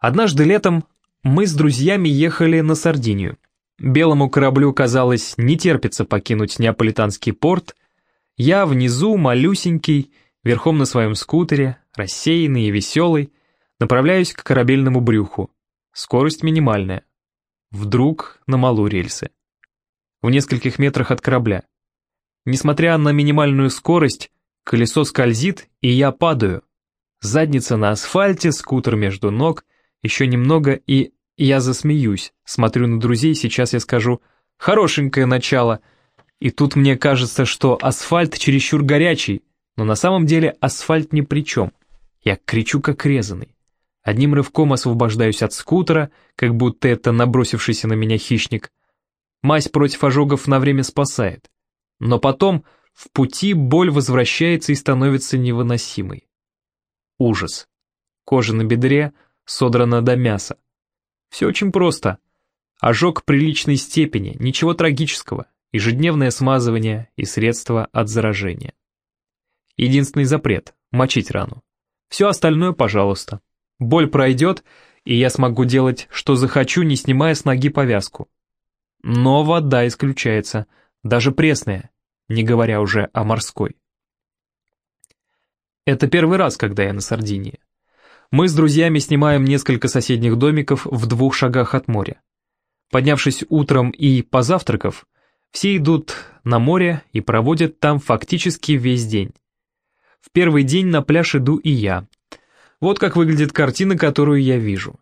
Однажды летом мы с друзьями ехали на Сардинию. Белому кораблю, казалось, не терпится покинуть неаполитанский порт. Я внизу, малюсенький, верхом на своем скутере, рассеянный и веселый, направляюсь к корабельному брюху. Скорость минимальная. Вдруг на малу рельсы. В нескольких метрах от корабля. Несмотря на минимальную скорость, колесо скользит, и я падаю. Задница на асфальте, скутер между ног, еще немного, и я засмеюсь. Смотрю на друзей, сейчас я скажу «хорошенькое начало». И тут мне кажется, что асфальт чересчур горячий, но на самом деле асфальт ни при чем. Я кричу как резанный. Одним рывком освобождаюсь от скутера, как будто это набросившийся на меня хищник. Мазь против ожогов на время спасает. Но потом в пути боль возвращается и становится невыносимой. Ужас. Кожа на бедре содрана до мяса. Все очень просто. Ожог приличной степени, ничего трагического, ежедневное смазывание и средства от заражения. Единственный запрет – мочить рану. Все остальное, пожалуйста. Боль пройдет, и я смогу делать, что захочу, не снимая с ноги повязку. Но вода исключается, даже пресная, не говоря уже о морской. Это первый раз, когда я на Сардинии. Мы с друзьями снимаем несколько соседних домиков в двух шагах от моря. Поднявшись утром и позавтракав, все идут на море и проводят там фактически весь день. В первый день на пляж иду и я. Вот как выглядит картина, которую я вижу.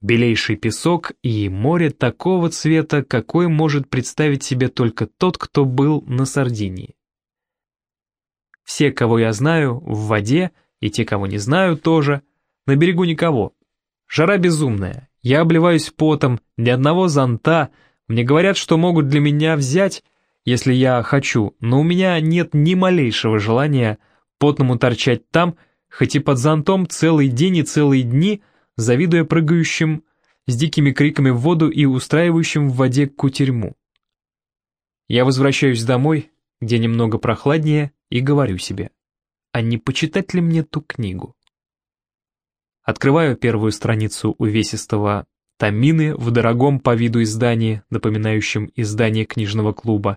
Белейший песок и море такого цвета, какой может представить себе только тот, кто был на Сардинии. Все, кого я знаю, в воде, и те, кого не знаю, тоже. На берегу никого. Жара безумная. Я обливаюсь потом, ни одного зонта. Мне говорят, что могут для меня взять, если я хочу, но у меня нет ни малейшего желания потному торчать там, хоть и под зонтом целый день и целые дни, завидуя прыгающим с дикими криками в воду и устраивающим в воде кутерьму. Я возвращаюсь домой, где немного прохладнее, и говорю себе, а не почитать ли мне ту книгу? Открываю первую страницу увесистого Тамины в дорогом по виду издании, напоминающем издание книжного клуба.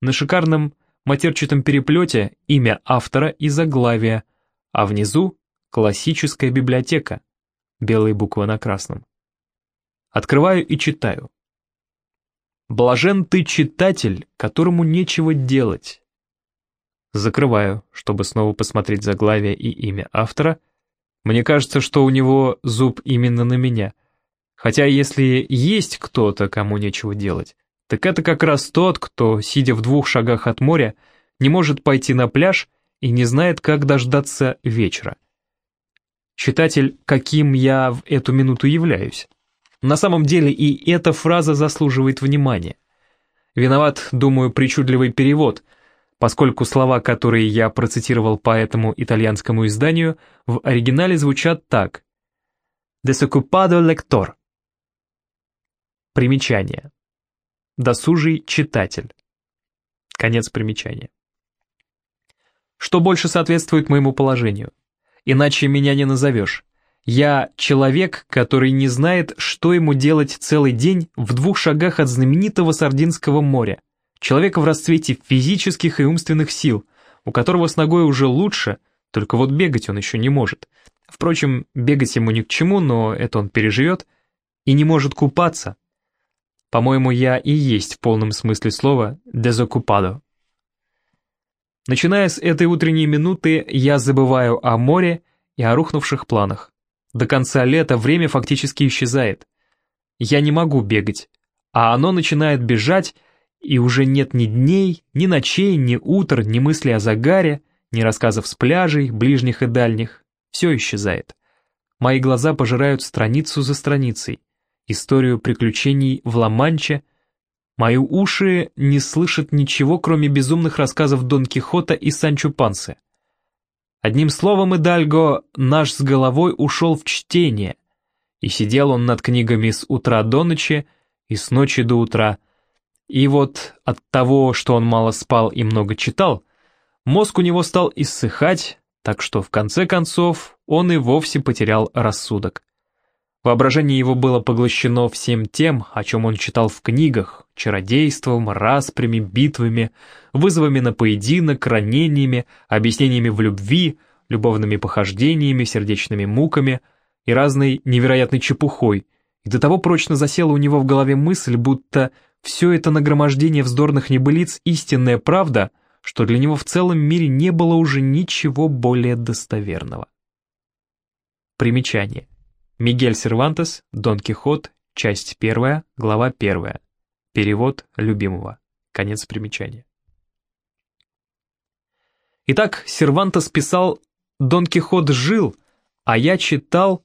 На шикарном матерчатом переплете имя автора и заглавие, а внизу классическая библиотека, белые буквы на красном. Открываю и читаю. Блажен ты читатель, которому нечего делать. Закрываю, чтобы снова посмотреть заглавие и имя автора. Мне кажется, что у него зуб именно на меня. Хотя если есть кто-то, кому нечего делать, так это как раз тот, кто, сидя в двух шагах от моря, не может пойти на пляж и не знает, как дождаться вечера. Читатель, каким я в эту минуту являюсь. На самом деле и эта фраза заслуживает внимания. Виноват, думаю, причудливый перевод, поскольку слова, которые я процитировал по этому итальянскому изданию, в оригинале звучат так. «Desocupado lector». Примечание. Досужий читатель. Конец примечания. Что больше соответствует моему положению? Иначе меня не назовешь. Я человек, который не знает, что ему делать целый день в двух шагах от знаменитого Сардинского моря. Человек в расцвете физических и умственных сил, у которого с ногой уже лучше, только вот бегать он еще не может. Впрочем, бегать ему ни к чему, но это он переживет. И не может купаться. По-моему, я и есть в полном смысле слова «дезокупадо». Начиная с этой утренней минуты, я забываю о море и о рухнувших планах. До конца лета время фактически исчезает. Я не могу бегать, а оно начинает бежать, и уже нет ни дней, ни ночей, ни утр, ни мысли о загаре, ни рассказов с пляжей, ближних и дальних. Все исчезает. Мои глаза пожирают страницу за страницей, историю приключений в Ла-Манче. Мои уши не слышат ничего, кроме безумных рассказов Дон Кихота и Санчо Пансе. Одним словом, Идальго наш с головой ушел в чтение, и сидел он над книгами с утра до ночи и с ночи до утра. И вот от того, что он мало спал и много читал, мозг у него стал иссыхать, так что в конце концов он и вовсе потерял рассудок. Воображение его было поглощено всем тем, о чем он читал в книгах, чародейством, распрями, битвами, вызовами на поединок, ранениями, объяснениями в любви, любовными похождениями, сердечными муками и разной невероятной чепухой, и до того прочно засела у него в голове мысль, будто все это нагромождение вздорных небылиц — истинная правда, что для него в целом мире не было уже ничего более достоверного. Примечание. Мигель Сервантес, Дон Кихот, часть 1, глава 1. Перевод любимого. Конец примечания. Итак, Сервантес писал «Дон Кихот жил, а я читал,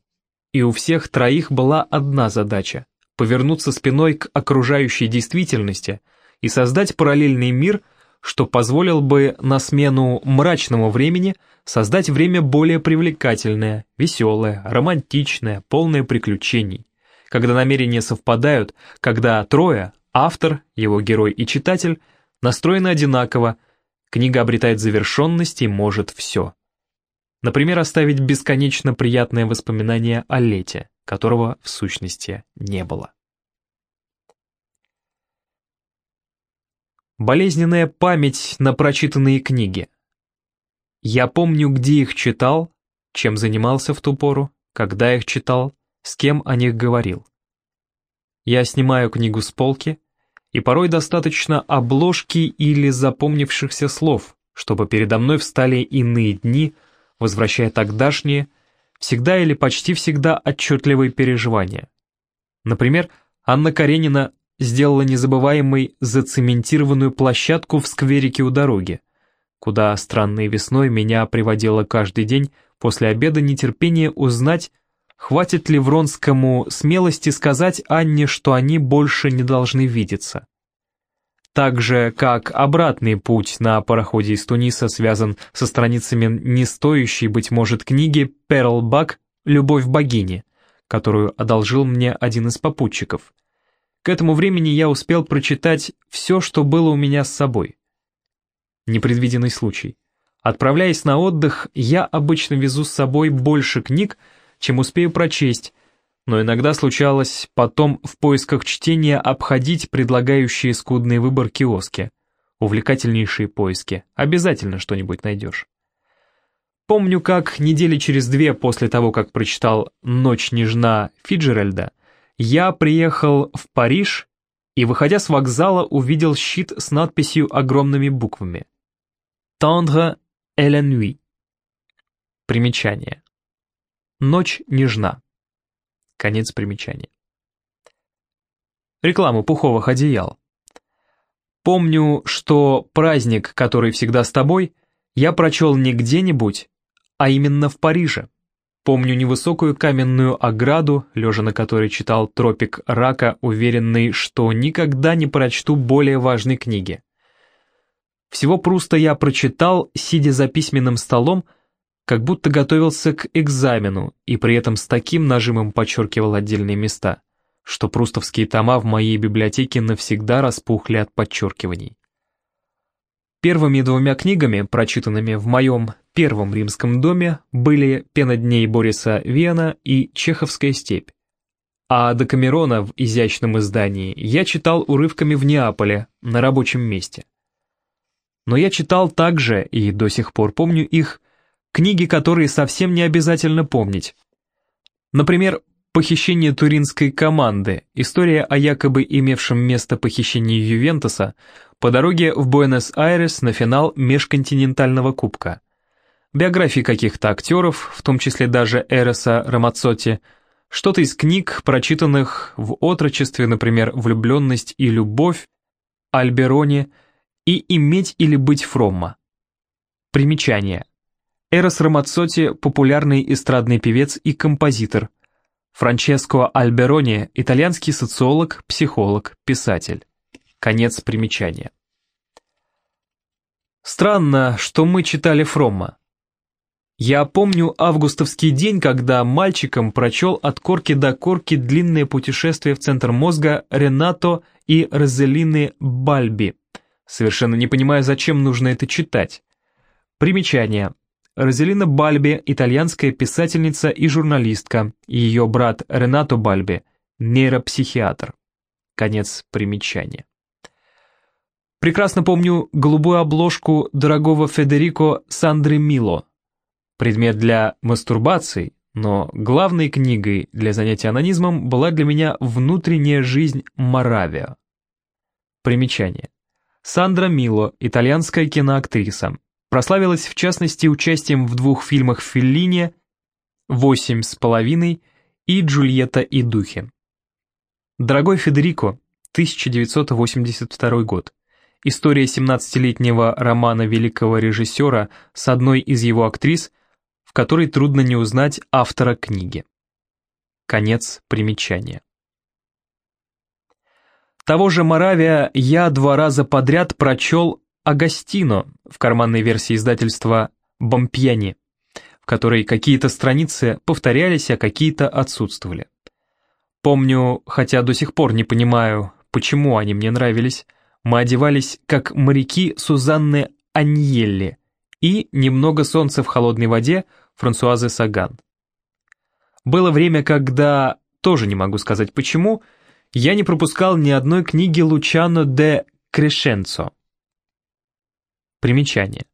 и у всех троих была одна задача — повернуться спиной к окружающей действительности и создать параллельный мир, что позволил бы на смену мрачному времени — создать время более привлекательное, веселое, романтичное, полное приключений. Когда намерения совпадают, когда трое, автор, его герой и читатель, настроены одинаково, книга обретает завершенность и может все. Например, оставить бесконечно приятное воспоминание о лете, которого в сущности не было. Болезненная память на прочитанные книги – я помню, где их читал, чем занимался в ту пору, когда их читал, с кем о них говорил. Я снимаю книгу с полки, и порой достаточно обложки или запомнившихся слов, чтобы передо мной встали иные дни, возвращая тогдашние, всегда или почти всегда отчетливые переживания. Например, Анна Каренина сделала незабываемой зацементированную площадку в скверике у дороги, куда странной весной меня приводило каждый день после обеда нетерпение узнать, хватит ли Вронскому смелости сказать Анне, что они больше не должны видеться. Так же, как обратный путь на пароходе из Туниса связан со страницами не стоящей, быть может, книги «Перл Бак. Любовь богини», которую одолжил мне один из попутчиков. К этому времени я успел прочитать все, что было у меня с собой непредвиденный случай. Отправляясь на отдых, я обычно везу с собой больше книг, чем успею прочесть, но иногда случалось потом в поисках чтения обходить предлагающие скудный выбор киоски. Увлекательнейшие поиски, обязательно что-нибудь найдешь. Помню, как недели через две после того, как прочитал «Ночь нежна» Фиджеральда, я приехал в Париж и, выходя с вокзала, увидел щит с надписью огромными буквами Tendre et la. Примечание. Ночь нежна. Конец примечания. Реклама пуховых одеял. Помню, что праздник, который всегда с тобой, я прочел не где-нибудь, а именно в Париже. Помню невысокую каменную ограду, лежа на которой читал «Тропик рака», уверенный, что никогда не прочту более важной книги. Всего Пруста я прочитал, сидя за письменным столом, как будто готовился к экзамену и при этом с таким нажимом подчеркивал отдельные места, что прустовские тома в моей библиотеке навсегда распухли от подчеркиваний. Первыми двумя книгами, прочитанными в моем первом римском доме, были «Пена дней» Бориса Вена и «Чеховская степь». А Декамерона в изящном издании я читал урывками в Неаполе, на рабочем месте. Но я читал также, и до сих пор помню их, книги, которые совсем не обязательно помнить. Например, «Похищение туринской команды», история о якобы имевшем место похищении Ювентуса по дороге в Буэнос-Айрес на финал межконтинентального кубка. Биографии каких-то актеров, в том числе даже Эроса Рамацотти, что-то из книг, прочитанных в отрочестве, например, «Влюбленность и любовь», Альберони, и иметь или быть Фромма. Примечание. Эрос Рамаццотти – популярный эстрадный певец и композитор. Франческо Альберони – итальянский социолог, психолог, писатель. Конец примечания. Странно, что мы читали Фромма. Я помню августовский день, когда мальчиком прочел от корки до корки длинное путешествие в центр мозга Ренато и Розелины Бальби – совершенно не понимая, зачем нужно это читать. Примечание. Розелина Бальби, итальянская писательница и журналистка, и ее брат Ренато Бальби, нейропсихиатр. Конец примечания. Прекрасно помню голубую обложку дорогого Федерико Сандры Мило. Предмет для мастурбации, но главной книгой для занятия анонизмом была для меня «Внутренняя жизнь Моравия». Примечание. Сандра Мило, итальянская киноактриса, прославилась в частности участием в двух фильмах Феллини «Восемь с половиной» и «Джульетта и духи». «Дорогой Федерико», 1982 год. История 17-летнего романа великого режиссера с одной из его актрис – в которой трудно не узнать автора книги. Конец примечания. Того же Моравия я два раза подряд прочел Агастино в карманной версии издательства «Бомпьяни», в которой какие-то страницы повторялись, а какие-то отсутствовали. Помню, хотя до сих пор не понимаю, почему они мне нравились, мы одевались как моряки Сузанны Аньелли, и «Немного солнца в холодной воде» Франсуазы Саган. Было время, когда, тоже не могу сказать почему, я не пропускал ни одной книги Лучано де Крешенцо. Примечание.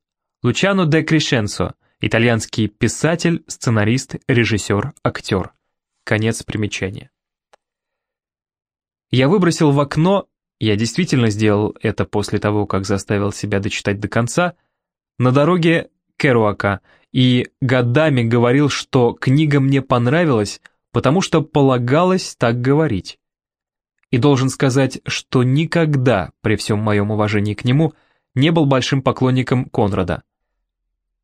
Лучано де Крешенцо, итальянский писатель, сценарист, режиссер, актер. Конец примечания. Я выбросил в окно, я действительно сделал это после того, как заставил себя дочитать до конца, на дороге Керуака и годами говорил, что книга мне понравилась, потому что полагалось так говорить. И должен сказать, что никогда, при всем моем уважении к нему, не был большим поклонником Конрада.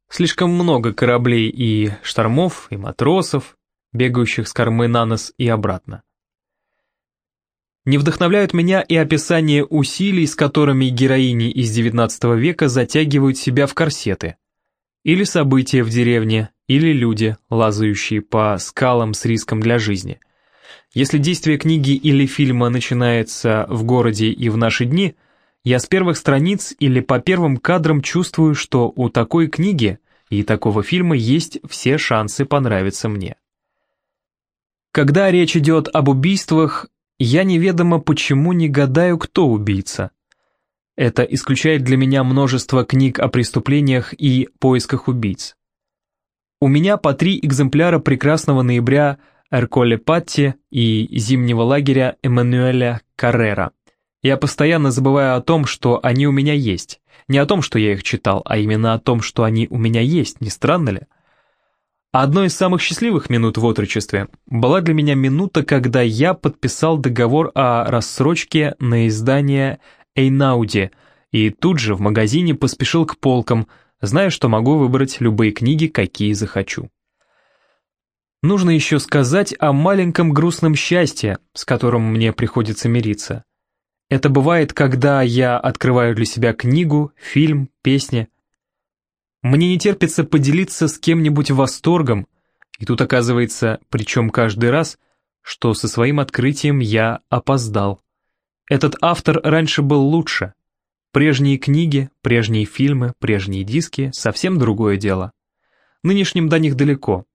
Слишком много кораблей и штормов, и матросов, бегающих с кормы на нос и обратно. Не вдохновляют меня и описание усилий, с которыми героини из XIX века затягивают себя в корсеты – или события в деревне, или люди, лазающие по скалам с риском для жизни. Если действие книги или фильма начинается в городе и в наши дни, я с первых страниц или по первым кадрам чувствую, что у такой книги и такого фильма есть все шансы понравиться мне. Когда речь идет об убийствах, я неведомо почему не гадаю, кто убийца – это исключает для меня множество книг о преступлениях и поисках убийц. У меня по три экземпляра прекрасного ноября Эрколе Патти и зимнего лагеря Эммануэля Каррера. Я постоянно забываю о том, что они у меня есть. Не о том, что я их читал, а именно о том, что они у меня есть, не странно ли? Одной из самых счастливых минут в отрочестве была для меня минута, когда я подписал договор о рассрочке на издание Эйнауди, и тут же в магазине поспешил к полкам, зная, что могу выбрать любые книги, какие захочу. Нужно еще сказать о маленьком грустном счастье, с которым мне приходится мириться. Это бывает, когда я открываю для себя книгу, фильм, песни. Мне не терпится поделиться с кем-нибудь восторгом, и тут оказывается, причем каждый раз, что со своим открытием я опоздал. Этот автор раньше был лучше. Прежние книги, прежние фильмы, прежние диски — совсем другое дело. Нынешним до них далеко.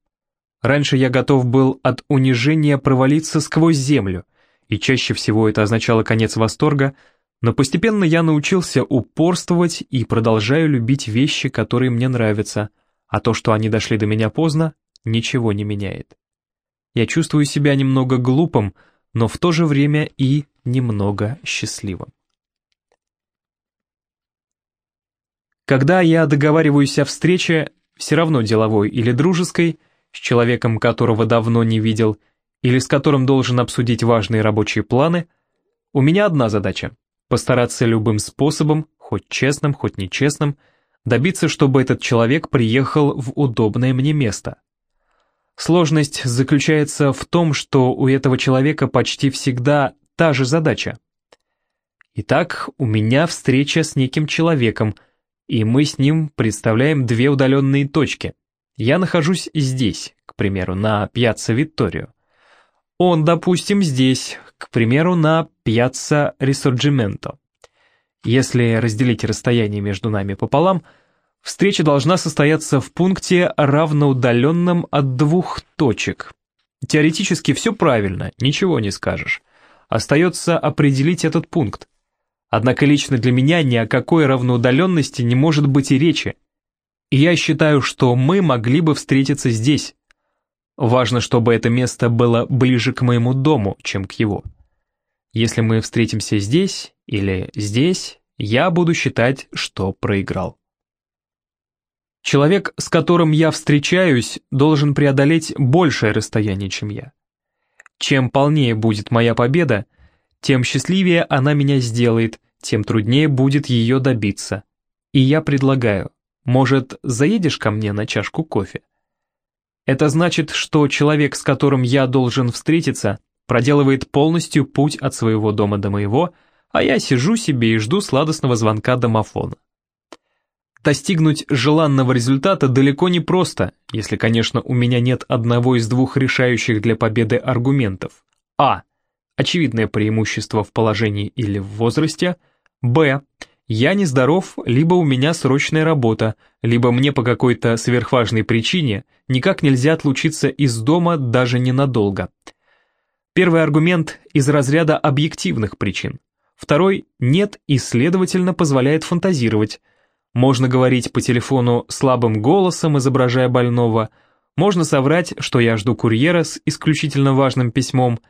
Раньше я готов был от унижения провалиться сквозь землю, и чаще всего это означало конец восторга, но постепенно я научился упорствовать и продолжаю любить вещи, которые мне нравятся, а то, что они дошли до меня поздно, ничего не меняет. Я чувствую себя немного глупым, но в то же время и немного счастливым. Когда я договариваюсь о встрече, все равно деловой или дружеской, с человеком, которого давно не видел, или с которым должен обсудить важные рабочие планы, у меня одна задача – постараться любым способом, хоть честным, хоть нечестным, добиться, чтобы этот человек приехал в удобное мне место. Сложность заключается в том, что у этого человека почти всегда та же задача. Итак, у меня встреча с неким человеком, и мы с ним представляем две удаленные точки. Я нахожусь здесь, к примеру, на Пьяцца Витторио. Он, допустим, здесь, к примеру, на Пьяцца Рисорджименто. Если разделить расстояние между нами пополам, Встреча должна состояться в пункте, равноудаленном от двух точек. Теоретически все правильно, ничего не скажешь. Остается определить этот пункт. Однако лично для меня ни о какой равноудаленности не может быть и речи. Я считаю, что мы могли бы встретиться здесь. Важно, чтобы это место было ближе к моему дому, чем к его. Если мы встретимся здесь или здесь, я буду считать, что проиграл. Человек, с которым я встречаюсь, должен преодолеть большее расстояние, чем я. Чем полнее будет моя победа, тем счастливее она меня сделает, тем труднее будет ее добиться. И я предлагаю, может, заедешь ко мне на чашку кофе? Это значит, что человек, с которым я должен встретиться, проделывает полностью путь от своего дома до моего, а я сижу себе и жду сладостного звонка домофона. Достигнуть желанного результата далеко не просто, если, конечно, у меня нет одного из двух решающих для победы аргументов. А. Очевидное преимущество в положении или в возрасте. Б. Я нездоров, либо у меня срочная работа, либо мне по какой-то сверхважной причине никак нельзя отлучиться из дома даже ненадолго. Первый аргумент из разряда объективных причин. Второй – нет и, следовательно, позволяет фантазировать – можно говорить по телефону слабым голосом, изображая больного, можно соврать, что я жду курьера с исключительно важным письмом,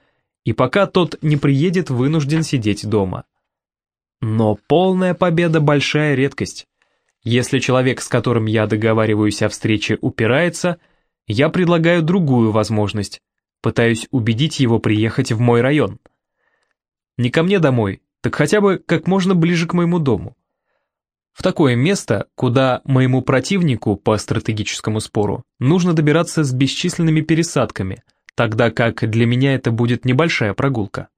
и пока тот не приедет, вынужден сидеть дома. Но полная победа – большая редкость. Если человек, с которым я договариваюсь о встрече, упирается, я предлагаю другую возможность, пытаюсь убедить его приехать в мой район. Не ко мне домой, так хотя бы как можно ближе к моему дому в такое место, куда моему противнику по стратегическому спору нужно добираться с бесчисленными пересадками, тогда как для меня это будет небольшая прогулка.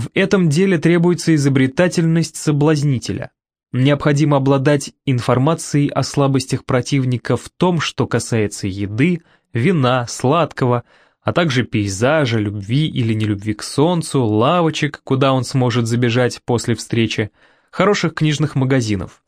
В этом деле требуется изобретательность соблазнителя. Необходимо обладать информацией о слабостях противника в том, что касается еды, вина, сладкого, а также пейзажа, любви или нелюбви к солнцу, лавочек, куда он сможет забежать после встречи, хороших книжных магазинов.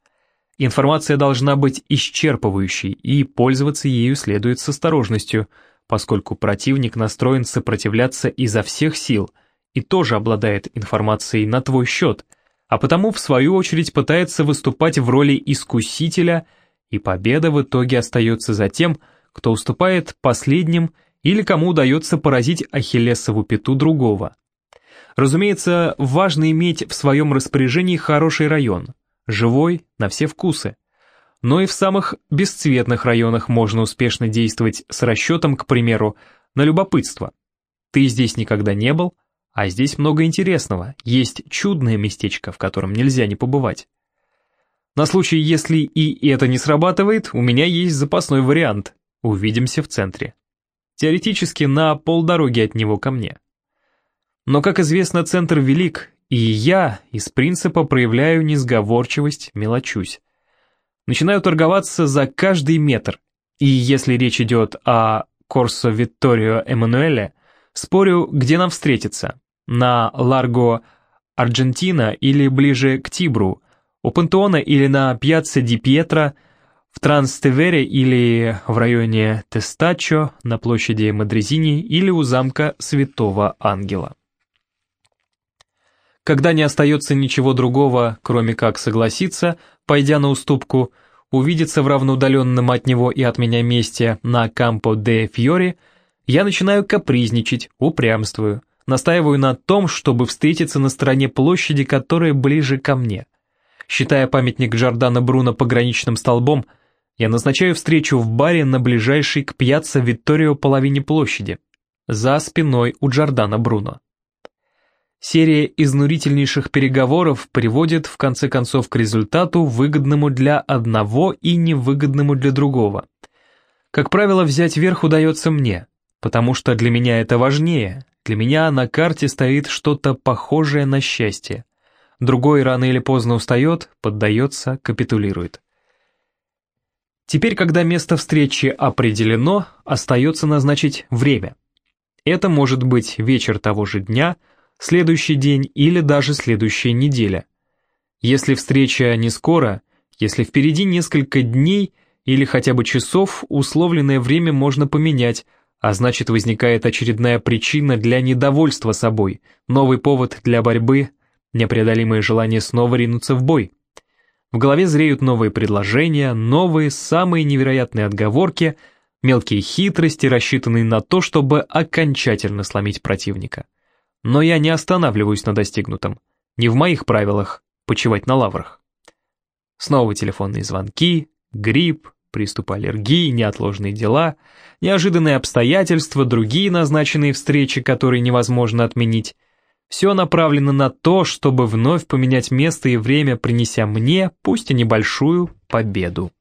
Информация должна быть исчерпывающей, и пользоваться ею следует с осторожностью, поскольку противник настроен сопротивляться изо всех сил и тоже обладает информацией на твой счет, а потому в свою очередь пытается выступать в роли искусителя, и победа в итоге остается за тем, кто уступает последним или кому удается поразить Ахиллесову пяту другого. Разумеется, важно иметь в своем распоряжении хороший район, живой на все вкусы. Но и в самых бесцветных районах можно успешно действовать с расчетом, к примеру, на любопытство. Ты здесь никогда не был, а здесь много интересного, есть чудное местечко, в котором нельзя не побывать. На случай, если и это не срабатывает, у меня есть запасной вариант. Увидимся в центре. Теоретически на полдороги от него ко мне. Но, как известно, центр велик, и я из принципа проявляю несговорчивость, мелочусь. Начинаю торговаться за каждый метр, и если речь идет о Корсо Витторио Эммануэле, спорю, где нам встретиться, на Ларго Аргентина или ближе к Тибру, у Пантеона или на Пьяцца Ди Пьетро, в Транстевере или в районе Тестачо, на площади Мадрезини или у замка Святого Ангела. Когда не остается ничего другого, кроме как согласиться, пойдя на уступку, увидеться в равноудаленном от него и от меня месте на Кампо де Фьори, я начинаю капризничать, упрямствую, настаиваю на том, чтобы встретиться на стороне площади, которая ближе ко мне. Считая памятник Джордана Бруно пограничным столбом, я назначаю встречу в баре на ближайшей к пьяцца Витторио половине площади, за спиной у Джордана Бруно. Серия изнурительнейших переговоров приводит в конце концов к результату, выгодному для одного и невыгодному для другого. Как правило, взять верх удается мне, потому что для меня это важнее, для меня на карте стоит что-то похожее на счастье. Другой рано или поздно устает, поддается, капитулирует. Теперь, когда место встречи определено, остается назначить время. Это может быть вечер того же дня – следующий день или даже следующая неделя. Если встреча не скоро, Если впереди несколько дней или хотя бы часов, условленное время можно поменять, а значит возникает очередная причина для недовольства собой, новый повод для борьбы, непреодолимое желание снова ринуться в бой. В голове зреют новые предложения, новые, самые невероятные отговорки, мелкие хитрости, рассчитанные на то, чтобы окончательно сломить противника. Но я не останавливаюсь на достигнутом. Не в моих правилах почивать на лаврах. Снова телефонные звонки, грипп, приступ аллергии, неотложные дела, неожиданные обстоятельства, другие назначенные встречи, которые невозможно отменить. Все направлено на то, чтобы вновь поменять место и время, принеся мне, пусть и небольшую, победу.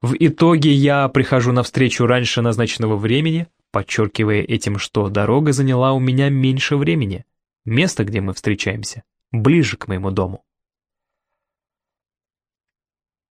В итоге я прихожу на встречу раньше назначенного времени, подчеркивая этим, что дорога заняла у меня меньше времени. Место, где мы встречаемся, ближе к моему дому.